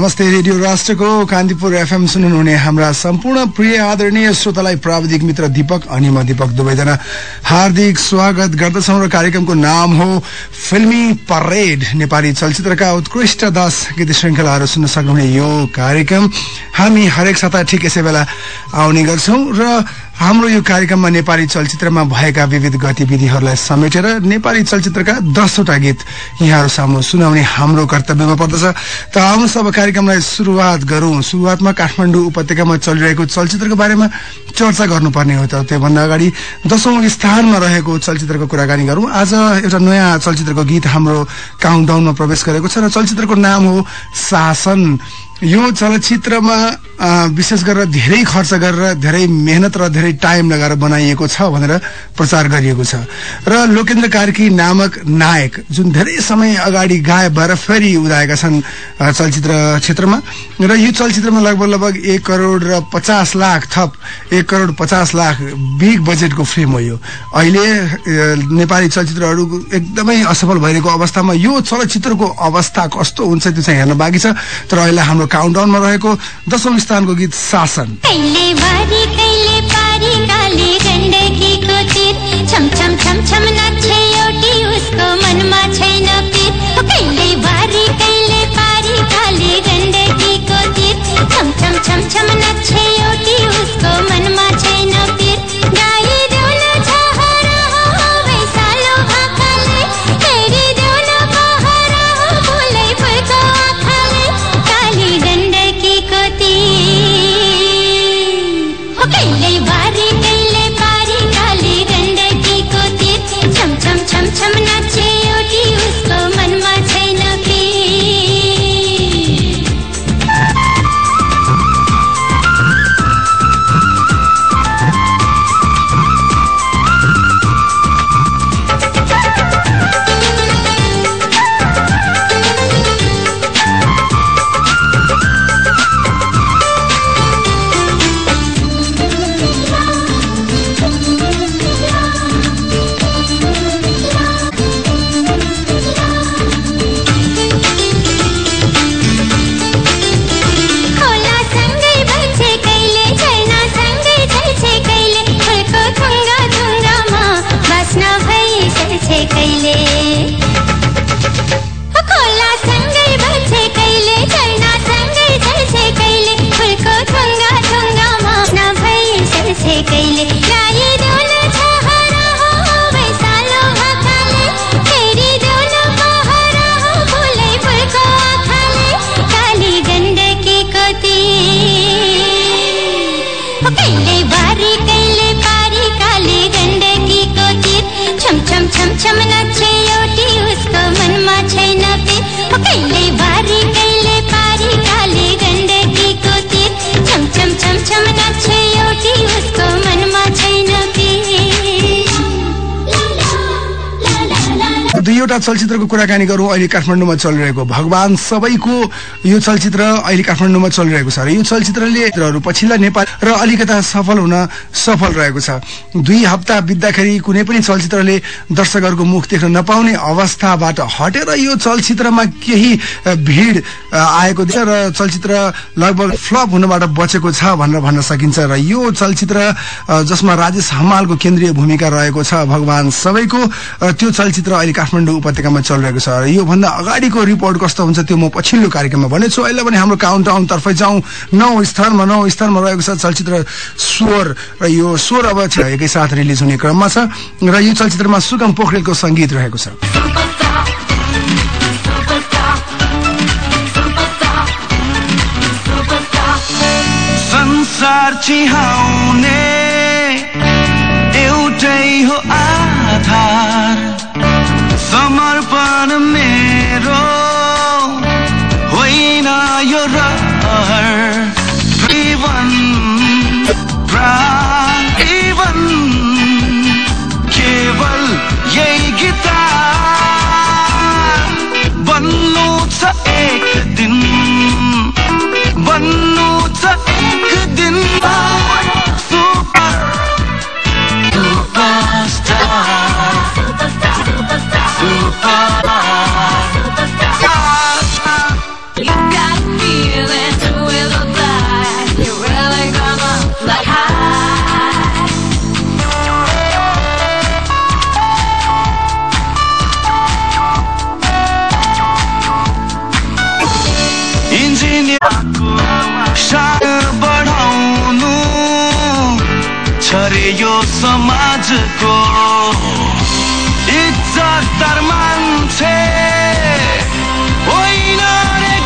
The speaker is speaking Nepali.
नमस्ते रेडियो राष्ट्रको कान्तिपुर एफएम सुन्नुहुने हाम्रा सम्पूर्ण प्रिय आदरणीय श्रोतालाई प्राविधिक मित्र दीपक अनि म दीपक दुवैजना। हार्दिक स्वागत गर्दछौ र कार्यक्रमको नाम हो फिल्मी परेड नेपाली चलचित्रका उत्कृष्ट दश गीत श्रृङ्खलाहरू सुन्न सक्नुहुने यो कार्यक्रम। हामी हरेक साता ठिक यसै बेला आउने गर्छौं र हाम्रो यो कार्यक्रममा नेपाली चलचित्रमा भएका विविध गतिविधिहरूलाई समेटेर नेपाली चलचित्रका दसवटा गीत यहाँहरू सामु सुनाउने हाम्रो कर्तव्यमा पर्दछ। त आउनुहोस् अब कार्यक्रमलाई सुरुवात गरौं। सुरुवातमा काठमाडौँ उपत्यकामा चलिरहेको चलचित्रको बारेमा चर्चा गर्नुपर्ने हो त। त्योभन्दा अगाडि दशौं स्थानमा रहेको चलचित्रको कुराकानी गरौं। आज एउटा नयाँ चलचित्रको गीत हाम्रो काउन्टाउनमा प्रवेश गरेको छ र चलचित्रको नाम हो शासन। यो चलचित्रमा विशेष गरेर धेरै खर्च गरेर धेरै मेहनत र धेरै टाइम लगाएर बनाइएको छ भनेर प्रचार गरिएको छ। र लोकेन्द्र कार्की नामक नायक जुन धेरै समय अगाडि गायब भएर फेरि उदाएका छन् चलचित्र क्षेत्रमा। र यो चलचित्रमा लगभग लगभग एक करोड र पचास लाख थप एक करोड पचास लाख बिग बजेटको फिल्म हो यो। अहिले नेपाली चलचित्रहरू एकदमै असफल भइरहेको अवस्थामा यो चलचित्रको अवस्था कस्तो हुन्छ त्यो चाहिँ हेर्न बाँकी छ। तर अहिले हाम्रो काउन्टाउनमा रहेको दशौं स्थानको गीत शासन। दुईवटा चलचित्रको कुराकानी गरौँ अहिले काठमाडौँमा चलिरहेको भगवान सबैको यो चलचित्र अहिले काठमाडौँमा चलिरहेको छ। र यो चलचित्रले पछिल्ला नेपाल र अलिकता सफल हुन सफल रहेको छ। दुई हप्ता बित्दाखेरि कुनै पनि चलचित्रले दर्शकहरूको मुख देख्न नपाउने अवस्थाबाट हटेर यो चलचित्रमा केही भिड आएको देख्छ र चलचित्र लगभग फ्लप हुनबाट बचेको छ भनेर भन्न सकिन्छ। र यो चलचित्र जसमा राजेश हमालको केन्द्रीय भूमिका रहेको छ भगवान सबैको त्यो चलचित्र अहिले काठमाडौँ उपत्यकामा चलिरहेको छ। योभन्दा अगाडिको रिपोर्ट कस्तो हुन्छ त्यो म पछिल्लो कार्यक्रममा भनेछु अहिले पनि हाम्रो काउन्टाउन तर्फै जाउँ। नौ स्थानमा नौ स्थानमा रहेको छ चलचित्र स्वर। र यो स्वर अब एकै साथ रिलिज हुने क्रममा छ। र यो चलचित्रमा सुगम पोखरेलको सङ्गीत रहेको छ। संसार चिहाउने एक दिन बन्नु आजको इज्जत मान्छे